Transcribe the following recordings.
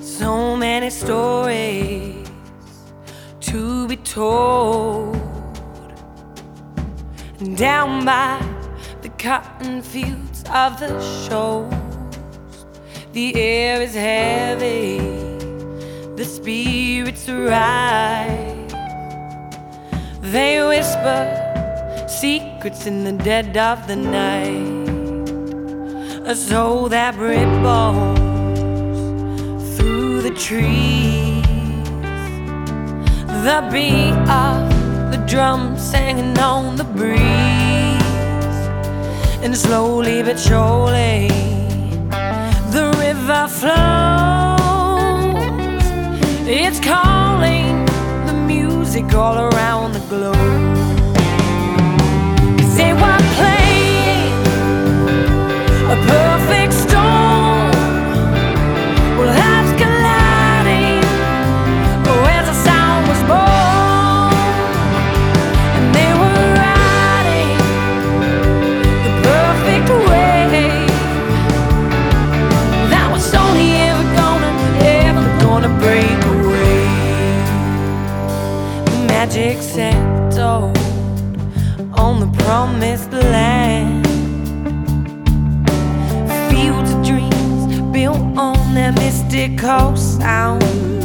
So many stories to be told. Down by the cotton fields of the shows, the air is heavy, the spirits rise. They whisper secrets in the dead of the night, a soul that ripples through the trees. The beat of the drum singing on the breeze, and slowly but surely the river flows. It's calling the music all around Magic settled on the promised land fields of dreams built on that mystical sound.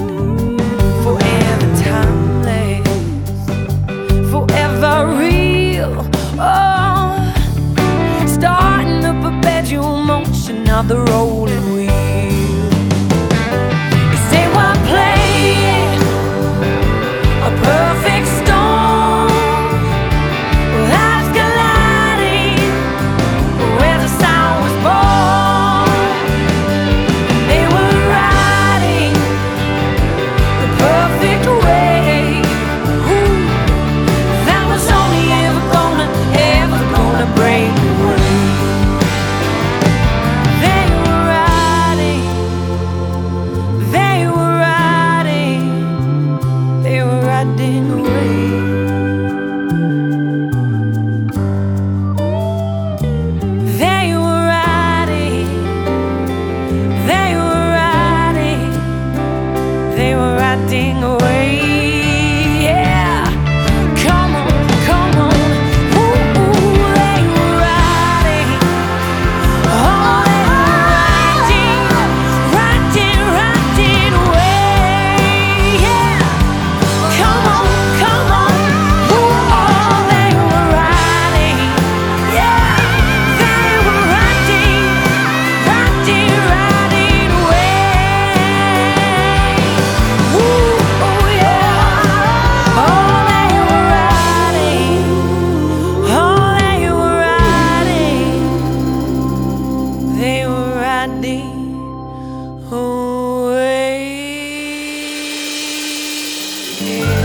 Riding.